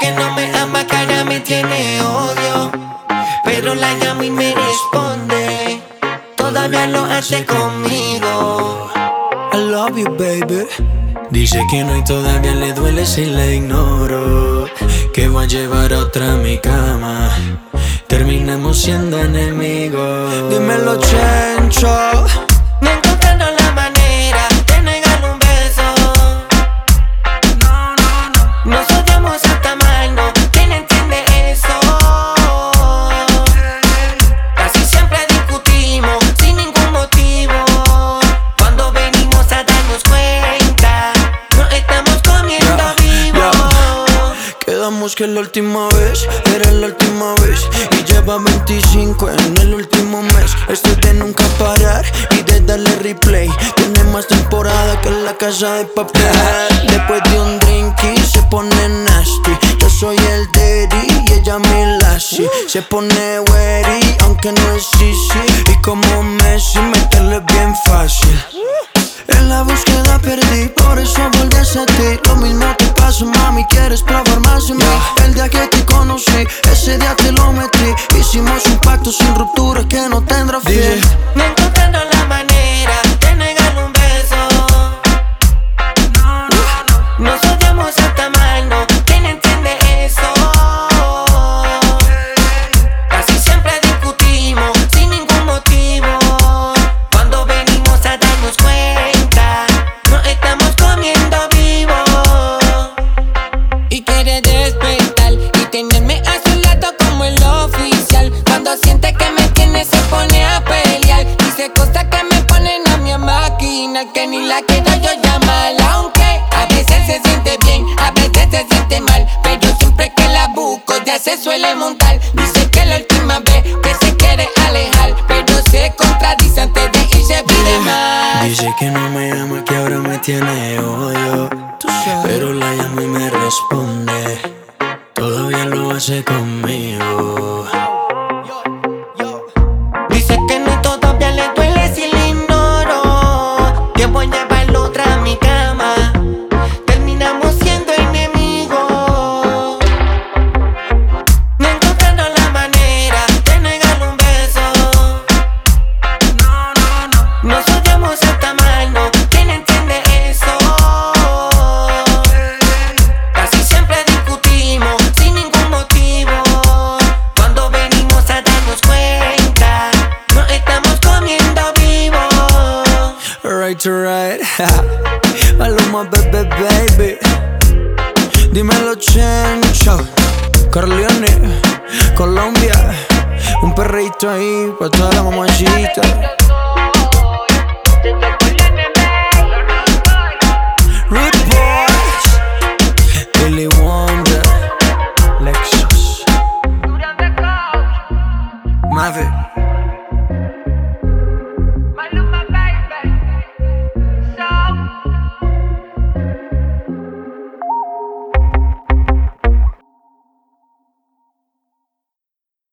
que no me ama, que ahora me tiene odio. Pero la llamo y me responde. Todavía lo hace conmigo. I love you, baby. Dice que no y todavía le duele si la ignoro. Que voy a llevar a otra a mi cama. Terminamos siendo enemigos. Dímelo, chencho. Quedamos que la última vez era la última vez Y lleva 25 en el último mes. Esto de nunca parar y de darle replay Tiene más temporada que la casa de papel. Después de un drink y se pone nasty. Yo soy el daddy y ella mi lassie Se pone wary aunque no es easy Y como Messi meterle bien fácil en la búsqueda perdí, por eso volví a ti. Lo mismo te pasó, mami, quieres probar más de mí. El día que te conocí, ese día te lo metí. Hicimos un pacto sin ruptura que no tendrá fin quiero yo llamar. Aunque a veces se siente bien, a veces se siente mal. Pero siempre que la busco, ya se suele montar. Dice que la última vez que se quiere alejar, pero se contradice antes de irse pide más. Dice que no me ama, que ahora me tiene odio Pero la llamo y me responde Todavía lo hace conmigo Right to right. Maluma, baby, baby. Dímelo, Chencho. Corleone, Colombia. Un perrito ahí para toda la mamacita